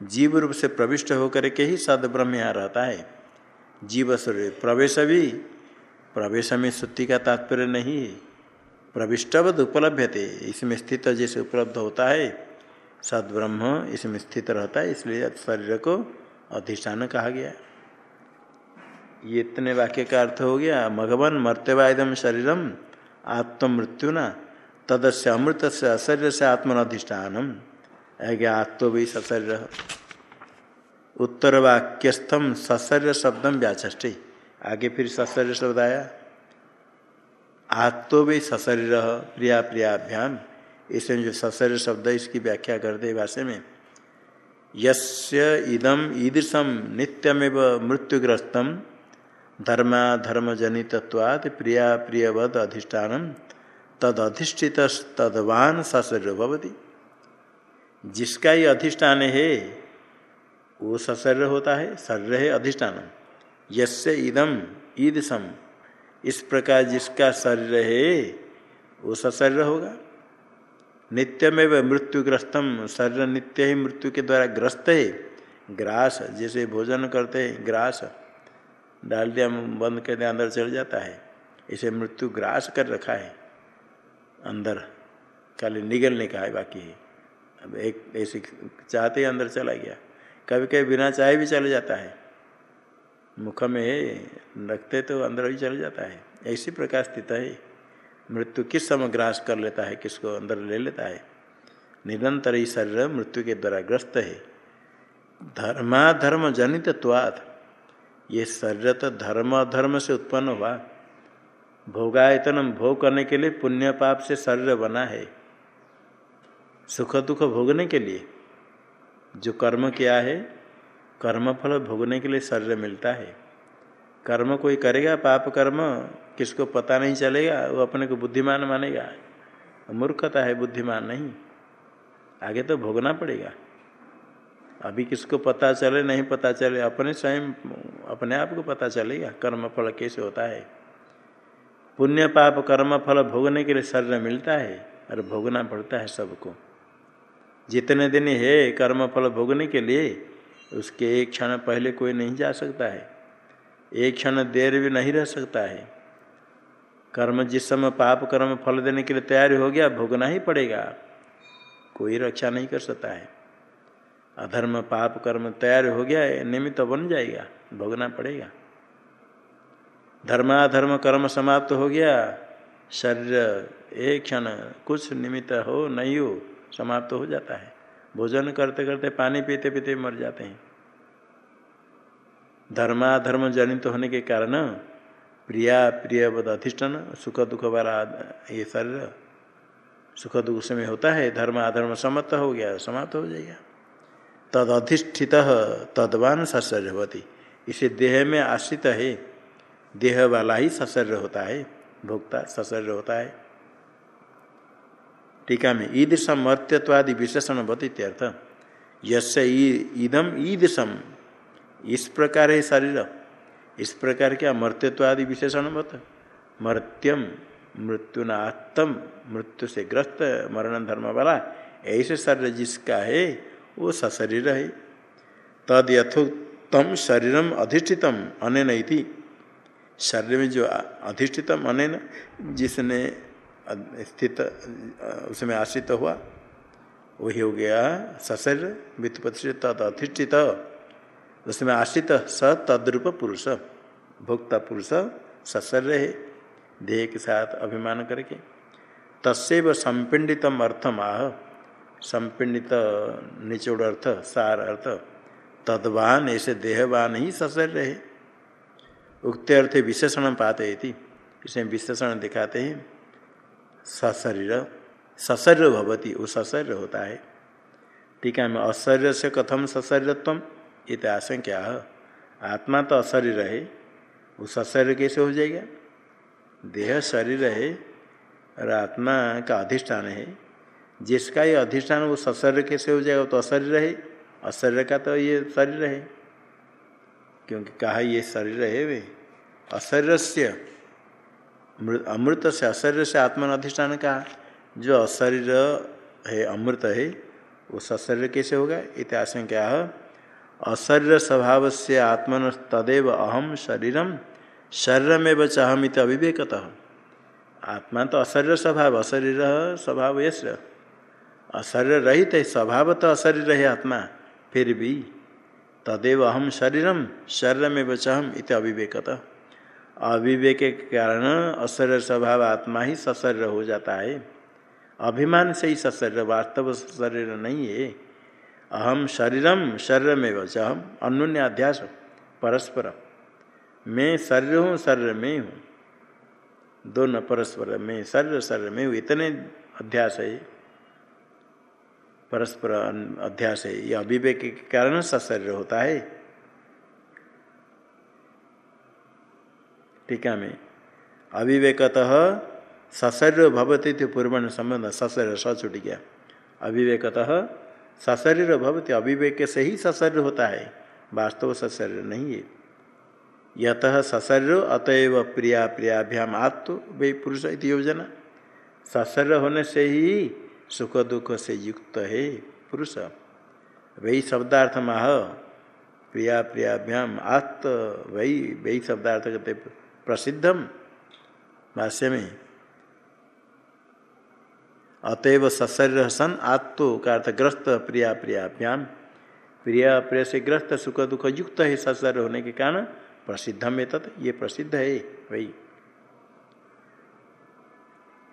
जीव रूप से प्रविष्ट होकर के ही सद ब्रह्म यहाँ रहता है। जीव स्वरूप प्रवेश भी प्रवेश में सुत्ति का तात्पर्य नहीं है। प्रविष्टवद उपलब्ध थे इसमें स्थित जैसे उपलब्ध होता है, सदब्रह्म इसमें स्थित रहता है, इसलिए शरीर को अधिष्ठान कहा गया। ये इतने वाक्य का अर्थ हो गया, मघवन मर्त्यवादम शरीरम आत्ममृत्यु न तदस्य अमृत से अशरीर से आत्मनिष्ठान गया आत्म भी सशरीर। उत्तर वाक्यस्थम सशरीर शब्दम व्याचे आगे फिर सशरीर शब्द आया आत्तो भी सशरीर प्रिया प्रियाभ्याम इसमें जो सशरीर शब्द है, इसकी व्याख्या करते भाषा में। यस्य इदम ईदृशम नित्यमेव मृत्युग्रस्तम, धर्मा, धर्मजनितत्वात् प्रिया प्रियवद अधिष्ठान तद अधिष्ठित तदवान सशरीर भवती। जिसका ये अधिष्ठान है, वो सशरीर होता है, शरीर है अधिष्ठान यस्य इदम, ईदृशम। इस प्रकार जिसका शरीर है, वो सशरीर होगा। नित्यमेव मृत्युग्रस्तम, शरीर नित्य ही मृत्यु के द्वारा ग्रस्त है। ग्रास, जैसे भोजन करते हैं, ग्रास। डाल दिया, बंद कर दिया, अंदर चल जाता है। इसे मृत्यु ग्रास कर रखा है। अंदर, खाली निगलने का है, बाकी है। अब एक, ऐसे चाहते ही अंदर चला गया। कभी कभी बिना चाहे भी चले जाता है। मुख में है, रखते तो अंदर ही चल जाता है। ऐसी प्रकार स्थित है। मृत्यु किस समय ग्रास कर लेता है, किसको अंदर ले लेता है? निरंतर ही शरीर मृत्यु के द्वारा ग्रस्त है। धर्माधर्म जनित त्वाद ये शरीर तो धर्म अधर्म से उत्पन्न हुआ। भोगायतन भोग करने के लिए पुण्य पाप से शरीर बना है। सुख दुख भोगने के लिए जो कर्म किया है कर्म फल भोगने के लिए शरीर मिलता है। कर्म कोई करेगा, पाप कर्म, किसको पता नहीं चलेगा, वो अपने को बुद्धिमान मानेगा। मूर्खता है, बुद्धिमान नहीं। आगे तो भोगना पड़ेगा। अभी किसको पता चले, नहीं पता चले, अपने स्वयं, अपने आप को पता चलेगा कर्म फल कैसे होता है। पुण्य, पाप कर्म फल भोगने के लिए शरीर मिलता है, और भोगना पड़ता है सबको। जितने दिन है कर्म फल भोगने के लिए उसके एक क्षण पहले कोई नहीं जा सकता है। एक क्षण देर भी नहीं रह सकता है। कर्म जिस समय पाप कर्म फल देने के लिए तैयार हो गया, भोगना ही पड़ेगा। कोई रक्षा नहीं कर सकता है। अधर्म, पाप कर्म तैयार हो गया है, निमित्त तो बन जाएगा, भोगना पड़ेगा। धर्माधर्म कर्म समाप्त हो गया, शरीर एक क्षण कुछ निमित्त हो, नहीं हो, समाप्त हो जाता है। भोजन करते करते पानी पीते पीते मर जाते हैं। धर्माधर्म जनित होने के कारण प्रिया प्रिय बद अधिष्ठन, सुख दुख वाला ये शरीर सुख दुख समय होता है, धर्म अधर्म समाप्त हो गया, समाप्त हो जाएगा। तद अधिष्ठित, तदवान सशर्य होती। इसे देह में आश्रित है। देह वाला ही सशर्य होता है, भोक्ता सशर्य होता है। टीका में ईदृश मर्त्यत्वादि विशेषण बत इत्यर्थ। यश ईदम ईदृशम। इस प्रकार है शरीर। इस प्रकार क्या? मर्त्यत्वादि विशेषण मत मर्त्यम मृत्युनात्म मृत्यु से ग्रस्त मरण धर्म वाला ऐसे शरीर जिसका है, वो सशरीर है। तद यथोत्तम शरीरम अधिष्ठितम अने नहीं थी शरीर में जो अधिष्ठितम अने जिसने स्थित, उसमें आश्रित हुआ। वही हो गया सशरीर वित्पत से तद अधिष्ठित उसमें आश्रित स तद्रूप पुरुष, भोक्ता पुरुष सशर्य है देह के साथ अभिमान करके। तस्व संपिंडितम अर्थम आह। संपिंडित निचोड़ अर्थ, सार अर्थ। तद्वान ऐसे देहवान ही सशर्य है उक्त अर्थ विशेषण पाते थी इसमें विशेषण दिखाते हैं। सशरीर सशर्य भवती, वो सशर्य होता है। ठीक है, मैं अशर्य से कथम सशर्यत्व इत आशंका आत्मा तो अशरीर है, वो सशर्य कैसे हो जाएगा? देह शरीर है, और आत्मा का अधिष्ठान है। जिसका ये अधिष्ठान, वो सशर्य कैसे हो जाएगा? तो अशरीर है अशरीर का तो ये शरीर है। क्योंकि कहा ये शरीर है वे अशरीर से अमृत से अशरीर से आत्मा अधिष्ठान कहा जो अशरीर है, अमृत है, वो सशरीर कैसे होगा? क्या है अशरीर स्वभाव से आत्मन तदेव अहम शरीरम शरीर में बचा हम इत अविवेकतः। आत्मा तो अशरीर स्वभाव अशरीर स्वभाव यश अशरीर रहित है, स्वभाव तो अशरीर है आत्मा, फिर भी तदेव अहम शरीरम शरीर में बचा इत अविवेकतः। अविवेक के कारण अशरीर स्वभाव आत्मा ही सशरीर हो जाता है। अभिमान से ही सशरीर वास्तव शरीर नहीं है। अहम शरीरम शरीर में बच अहम अन्य अध्यास परस्पर। मैं शरीर हूँ, शरीर में हूँ। दोनों परस्पर, में शरीर शरीर में हूँ, इतने अध्यास है। परस्पर अध्यास है। यह अभिवेक के कारण सशरीर होता है। टीका में। अविवेकतः सशरीर भवती थी पूर्व संबंध सशरीर स छुट गया। अविवेकतः सशरीर भवती, अविवेक से ही सशरीर होता है। वास्तव सशरीर नहीं है। यत सशरीर अतएव प्रिया प्रियाभ्याम आत्म वे पुरुष इति योजना। सशरीर होने से ही सुख दुख से युक्त है पुरुष। वही शब्दार्थ माह प्रिया प्रियाभ्याम आत्म वही वही शब्दार्थ कहते प्रसिद्धम भाष्य में अतएव सशरीर सन आत्तो का अर्थ ग्रस्त प्रिया प्रियाभ्याम प्रिया प्रिय से ग्रस्त, सुख दुख युक्त है सशर होने के कारण प्रसिद्धम में तत् ये प्रसिद्ध है, वही।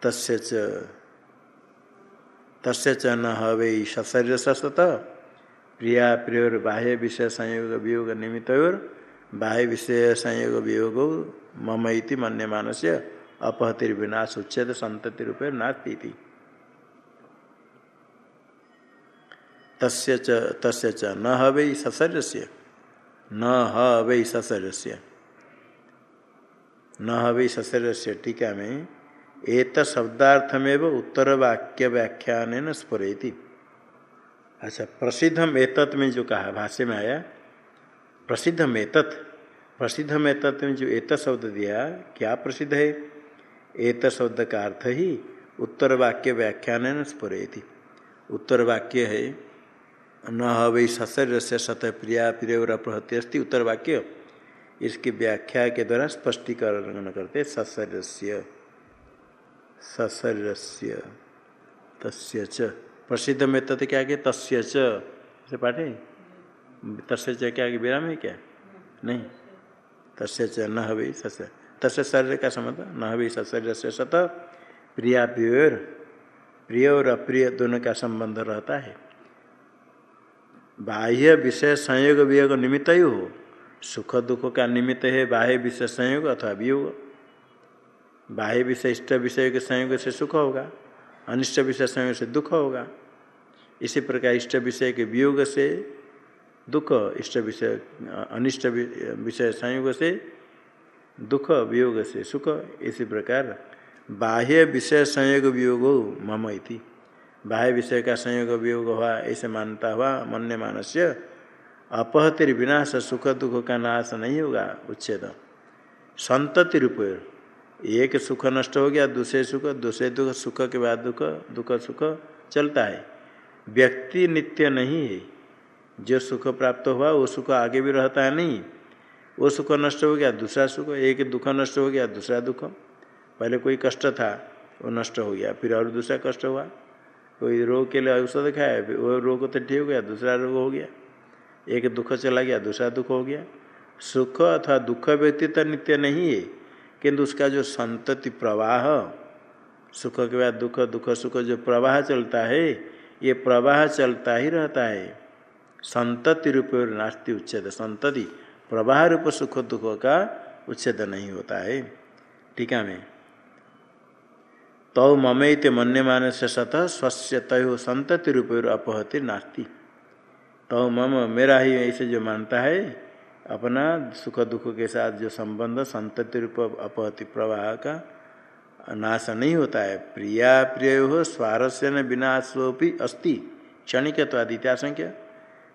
तस्य च न हवे सशर्य सत प्रिया प्रियोर बाह्य विषय संयोग वियोग निमित्त बाह्य विषय संयोग वियोग मम इति मन्यमान से अपहतिर्विनाश उच्छेद संतति रूपे नास्ती थी तस्य च न हवे सशर्य से न ह वै सशरस्य न ह वै सशरस्य टीका में एक शब्दार्थमेव उत्तर वाक्य व्याख्यान स्फुरेति। अच्छा प्रसिद्धम एतत् में जो कहा, भाष्य में आया, प्रसिद्धम एतत् प्रसिद्धम एतत् में जो एत शब्द दिया, क्या प्रसिद्ध है? एत शब्द का अर्थ ही उत्तर वाक्य व्याख्यान स्फुरेति उत्तर वाक्य है, न वही सशर्य से सत प्रिया प्रिय प्रहति अस्ति उत्तर वाक्य इसकी व्याख्या के द्वारा स्पष्टीकरण करते सशर्य सशर्य तस्य च। प्रसिद्ध में तत् क्या क्या तस्य च। पाठे? तस्य च क्या विराम है क्या? नहीं। तस्य च न हवे सस्य। तस्य शरीर का संबंध, न हवे सशर्य से सत। प्रिया प्रिय प्रिय और अप्रिय दोनों का संबंध रहता है। बाह्य विषय संयोग वियोग निमित्त ही हो। सुख दुख का निमित्त है बाह्य विषय संयोग अथवा वियोग। बाह्य विषय इष्ट विषय के संयोग से सुख होगा। अनिष्ट विषय संयोग से दुख होगा। इसी प्रकार इष्ट विषय के वियोग से दुख, इष्ट विषय, अनिष्ट विषय संयोग से, दुख वियोग से, सुख, इसी प्रकार, बाह्य विषय संयोग वियोग हो मम इति। बाह्य विषय का संयोग वियोग हुआ, ऐसे मानता हुआ, मन्य मानस्य, अपहतिर विनाश, सुख दुख का नाश नहीं होगा, उच्छेद। संतति रूप। एक सुख नष्ट हो गया, दूसरे सुख, दूसरे दुख, सुख के बाद दुख दुख सुख चलता है। व्यक्ति नित्य नहीं है। जो सुख प्राप्त हुआ, वो सुख आगे भी रहता है नहीं। वो सुख नष्ट हो गया, दूसरा सुख, एक दुख नष्ट हो गया, दूसरा दुख। पहले कोई कष्ट था, वो नष्ट हो गया, फिर और दूसरा कष्ट हुआ। कोई रोग के लिए औषध खाया वो रोग तो ठीक हो गया, दूसरा रोग हो गया। एक दुख चला गया, दूसरा दुख हो गया। सुख अथवा दुख व्यक्ति तो नित्य नहीं है, किंतु उसका जो संतति प्रवाह, सुख के बाद दुख दुख, सुख, जो प्रवाह चलता है, ये प्रवाह चलता ही रहता है। संतति रूप नास्ति उच्छेद। संतति प्रवाह रूप सुख दुख का उच्छेद नहीं होता है। टीका में। तौ ममेत मन्यमान से सत स्वस्य तय संतति रूप अपहति नास्ति। तो मम, मेरा ही ऐसे जो मानता है, अपना सुख दुख के साथ जो संबंध संतति रूप अपहति प्रवाह का नाश नहीं होता है। प्रिया प्रिय हो स्वारस्य न विनाशोपि अस्ति। क्षणिक तो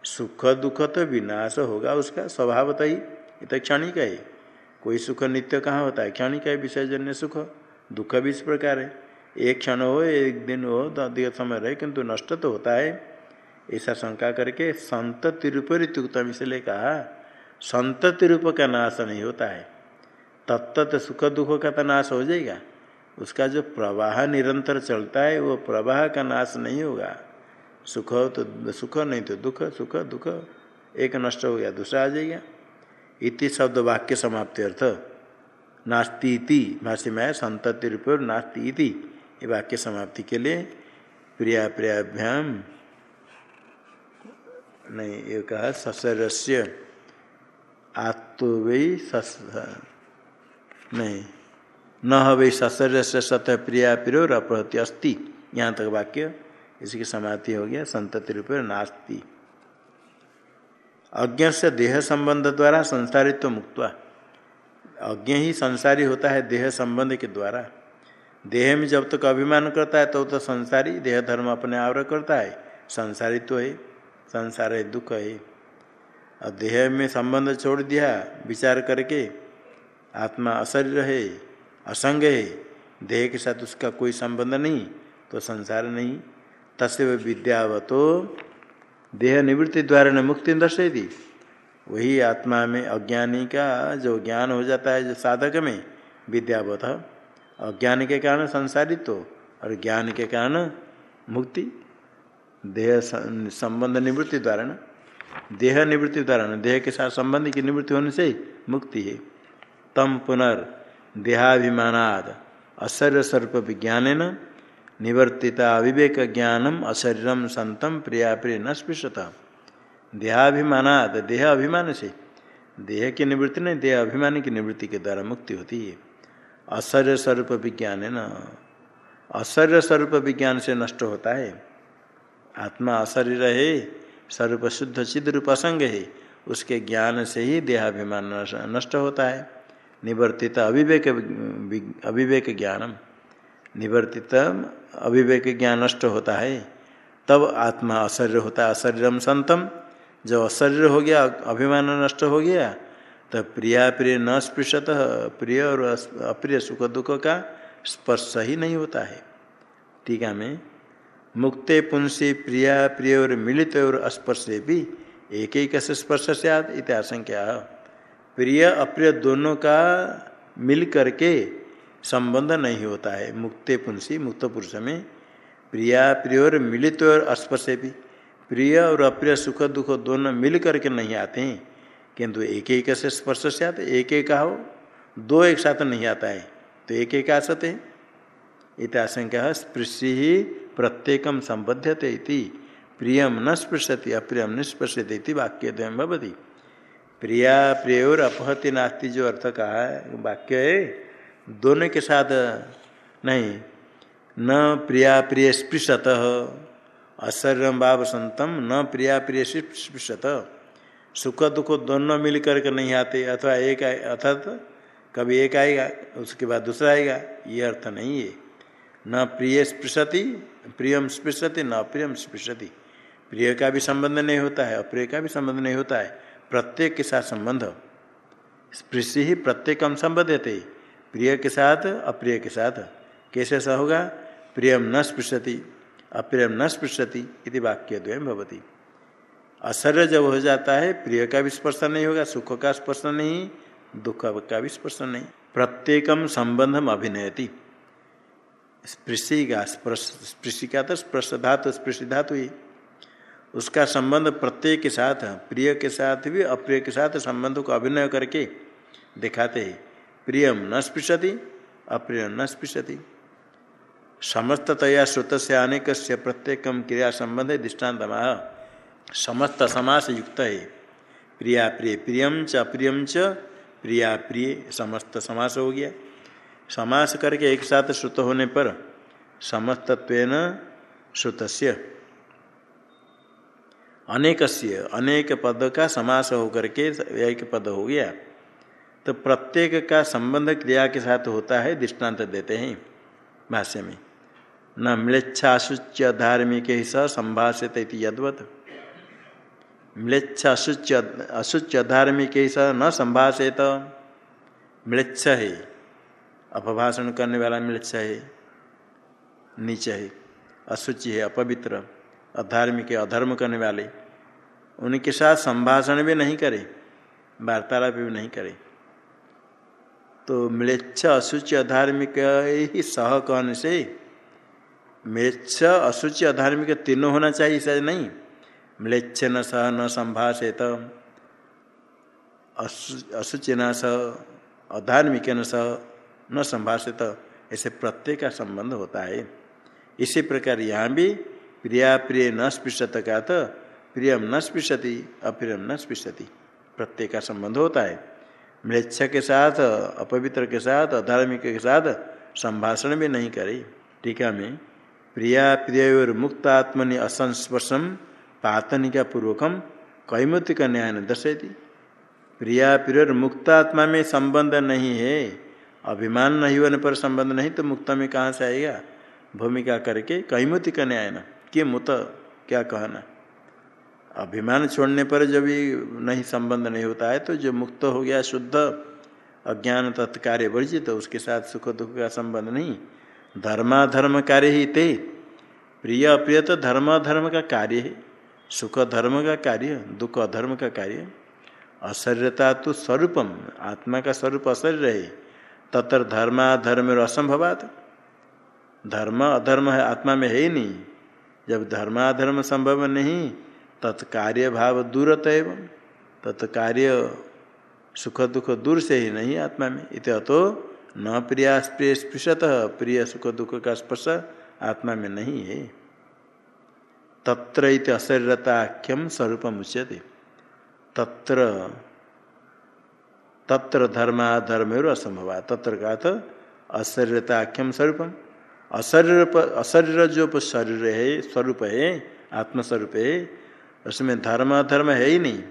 सुख दुख तो विनाश होगा उसका स्वभावत ही ये तो क्षणिक है। कोई सुख नित्य कहाँ होता है? क्षणिक है विषयजन्य सुख। दुख भी इस प्रकार है। एक क्षण हो, एक दिन हो तो अधिक समय रहे, किंतु नष्ट तो होता है। ऐसा शंका करके संतति रूप ऋतुक्तम इसलिए कहा, संत रूप का नाश नहीं होता है। तत्त सुख दुख का तो नाश हो जाएगा। उसका जो प्रवाह निरंतर चलता है, वो प्रवाह का नाश नहीं होगा। सुख तो सुख, नहीं तो दुख, सुख, दुख, एक नष्ट हो गया, दूसरा आ जाएगा। इति शब्द वाक्य समाप्ति अर्थ। नास्ती भाष्य में संतति रूप नास्ती इति ये वाक्य समाप्ति के लिए प्रिया प्रियाभ्याम। नहीं, ये कहा, ससरस्य आत्मवई सस, नहीं, न वही ससर्य से सत प्रिया प्रियो अपहति अस्ति। यहाँ तक वाक्य इसकी समाप्ति हो गया, संतति रूप नास्ति। अज्ञ से देह संबंध द्वारा संसारित्व मुक्त अज्ञ ही संसारी होता है देह संबंध के द्वारा। देह में जब तक अभिमान करता है तो तो संसारी, देह धर्म अपने आवरण करता है। संसारित्व है, संसार है, दुख है। और देह में संबंध छोड़ दिया, विचार करके आत्मा अशरीर है, असंग है, देह के साथ उसका कोई संबंध नहीं तो संसार नहीं। तस्व विद्यावतो। देह निवृत्ति द्वारा न मुक्ति दर्शे दर्शेती वही आत्मा में अज्ञानी का जो ज्ञान हो जाता है जो साधक में विद्यावत अज्ञान के कारण संसारित्व तो, और ज्ञान के कारण मुक्ति। देह संबंध निवृत्ति द्वारा न। देह निवृत्ति द्वारा न। देह के साथ संबंध की निवृत्ति होने से मुक्ति है। तम पुनर् देहाभिमानाद। अशर्य स्वरूप विज्ञान निवर्तिता अविवेक ज्ञानम अशरीरम संतम प्रिया प्रिय न स्पृशता। देहाभिमानाद देह अभिमान से देह की निवृत्ति नहीं, देह अभिमान की निवृत्ति के द्वारा मुक्ति होती है। अशर्य स्वरूप विज्ञान है न? अशर्य स्वरूप विज्ञान से नष्ट होता है। आत्मा अशरीर है, स्वरूप शुद्ध सिद्ध रूप असंग है। उसके ज्ञान से ही देहाभिमान नष्ट होता है। निवर्तित अविवेक अविवेक ज्ञानम। निवर्तित अविवेक ज्ञान नष्ट होता है। तब आत्मा अशरीर होता है। अशरीरम संतम। जब अशरीर हो गया, अभिमान नष्ट हो गया तो प्रिया प्रिय न स्पृशत, प्रिय और अप्रिय सुख दुख का स्पर्श ही नहीं होता है। टीका में, मुक्ते पुंसी प्रिया प्रिय और मिलित और स्पर्श भी एक एक से स्पर्श से इतिहास क्या प्रिय अप्रिय दोनों का मिल करके संबंध नहीं होता है। मुक्ते पुंसी, मुक्त पुरुष में प्रिया प्रिय और मिलित और स्पर्श भी। प्रिय और अप्रिय, सुख, दुख दोनों मिल करके नहीं आते हैं। किंतु एक एक से स्पर्श से आते एक एक हो दो एक साथ नहीं आता है तो एक एक आ सकते हैं। इतिहासंख्या स्पृश्य ही प्रत्येकम संबध्यते इति। प्रियम न स्पृशति अप्रियम निस्पृश्यते इति वाक्य भवती। प्रिया, प्रियोर, अपहति नास्ति जो अर्थ कहा वाक्य है दोनों के साथ नहीं, न प्रिया प्रिय स्पृशत अशर्यम भाव संतम, न प्रिया प्रिय स्पृशत। सुख दुख दोनों मिल करके नहीं आते, अथवा एक अर्थात कभी एक आएगा, उसके बाद दूसरा आएगा, ये अर्थ नहीं है। न प्रिय स्पृशति प्रियम स्पृशति, न अप्रियम स्पृशति। प्रिय का भी संबंध नहीं होता है, अप्रिय का भी संबंध नहीं होता है। प्रत्येक के साथ संबंध। स्पृशि ही प्रत्येकम संबंध थे प्रिय के साथ, अप्रिय के साथ। कैसे ऐसा होगा? प्रियम न स्पृशति, अप्रियम न स्पृशति इति वाक्य द्वयम भवती। असर जब हो जाता है, प्रिय का भी स्पर्श नहीं होगा, सुख का स्पर्श नहीं, दुख का भी स्पर्श नहीं। प्रत्येकम संबंधम अभिनयति। स्पृशि का स्पृशि का तो स्पर्श धातु, स्पृशि धातु ही। उसका संबंध प्रत्येक के साथ, प्रिय के साथ भी अप्रिय के साथ संबंध को अभिनय करके दिखाते हैं। प्रियम न स्पृशति, अप्रिय न स्पृशति। समस्ततया श्रुत से अनेक प्रत्येक क्रिया संबंध दृष्टांत समस्त समास युक्त है प्रिया प्रिय प्रियम च अप्रियम च, प्रिया प्रिय समस्त समास हो गया समास करके एक साथ श्रुत होने पर समस्तत्व श्रुत अनेक अनेक पद का समास होकर के एक पद हो गया। तो प्रत्येक का संबंध क्रिया के साथ होता है, दृष्टांत देते हैं भाष्य में। न मृच्छाशुच्य धार्मिक ही स संभाषित यदवत। म्लेच्छ अशुच अशुच अधार्मिक स न संभाषित म्लेच्छ है, अपभाषण करने वाला म्लेच्छ है, नीचे है, अशुचि है, अपवित्र, अधार्मिक अधर्म करने वाले, उनके साथ संभाषण भी नहीं करे, वार्तालाप भी नहीं करे। तो म्लेच्छ अशुच अधार्मिक ही सह कहने से। म्लेच्छ अशुच अधार्मिक तीनों होना चाहिए, शायद नहीं। म्लेच्छन सह न संभाषेत। असुचिना स अधार्मिक न सह, न संभाषित। ऐसे प्रत्येक का संबंध होता है। इसी प्रकार यहाँ भी प्रिया प्रिय न स्पृशत का तो प्रियम न स्पृशति, अप्रियम न स्पृशति। प्रत्येक का संबंध होता है। म्लेच्छ के साथ, अपवित्र के साथ अधार्मिक के साथ संभाषण भी नहीं करे। टीका में। प्रिया प्रिय और मुक्त आत्मनि असंस्पर्शम पातनिका पूर्वकम कैमुति का न्याय दर्शयती। प्रिया प्रिय मुक्तात्मा में संबंध नहीं है, अभिमान नहीं होने पर संबंध नहीं तो मुक्त में कहाँ से आएगा? भूमिका करके कैमुति का न्याय न कि मुत, क्या कहना? अभिमान छोड़ने पर जब नहीं संबंध नहीं होता है तो जो मुक्त हो गया शुद्ध, अज्ञान तत्कार्य वर्जित तो उसके साथ सुख दुख का संबंध नहीं। धर्माधर्म कार्य ही ते। प्रिय अप्रिय तो धर्माधर्म का कार्य है। सुख धर्म का कार्य, दुख अधर्म का कार्य। अशर्यता तो स्वरूपम, आत्मा का स्वरूप अशर्य है। तत्र धर्माधर्म असंभवात। धर्म अधर्म है, आत्मा में है ही नहीं। जब धर्माधर्म संभव नहीं तत्कार्य भाव दूरत एवं तत्कार्य सुख दुख दूर से ही नहीं आत्मा में। इत तो न प्रिया स्पृशत, प्रिय सुख दुख का स्पर्श आत्मा में नहीं है। तत्र अशरीरताख्यम स्वरूप मुच्यते तत्र तत्र धर्माधर्मेर असंभव तत्र का तो अशरीरताख्यम स्वरूपम अशरीर अशरीर जो शरीर है स्वरूप है आत्मस्वरूप है उसमें धर्माधर्म है ही नहीं।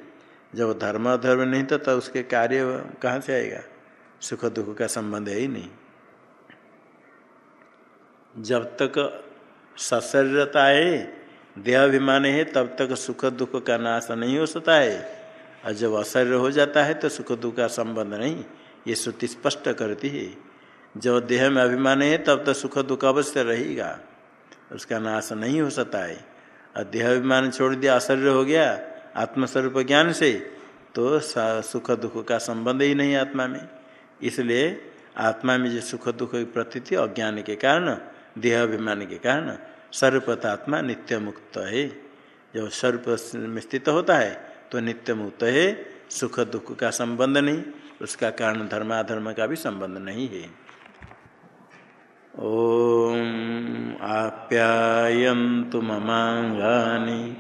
जब धर्माधर्म नहीं था तो उसके कार्य कहाँ से आएगा? सुख दुख का संबंध है ही नहीं। जब तक सशरीरता है, देहाभिमान है, तब तक सुख दुख का नाश नहीं हो सकता है। और जब अशर्य हो जाता है तो सुख दुख का संबंध नहीं। ये श्रुति स्पष्ट करती है। जब देह में अभिमान है, तब तक सुख दुख अवश्य रहेगा। उसका नाश नहीं हो सकता है। देहाभिमान छोड़ दिया अशर्य हो गया आत्मस्वरूप ज्ञान से तो सुख दुख का संबंध ही नहीं आत्मा में। इसलिए आत्मा में जो सुख दुख की प्रतीति अज्ञान के कारण, देहाभिमान के कारण सर्वपतात्मा नित्य मुक्त है। जब सर्प में स्थित होता है तो नित्य मुक्त है, सुख दुख का संबंध नहीं, उसका कारण धर्माधर्म का भी संबंध नहीं है। ओम आप्यायन्तु ममांगानी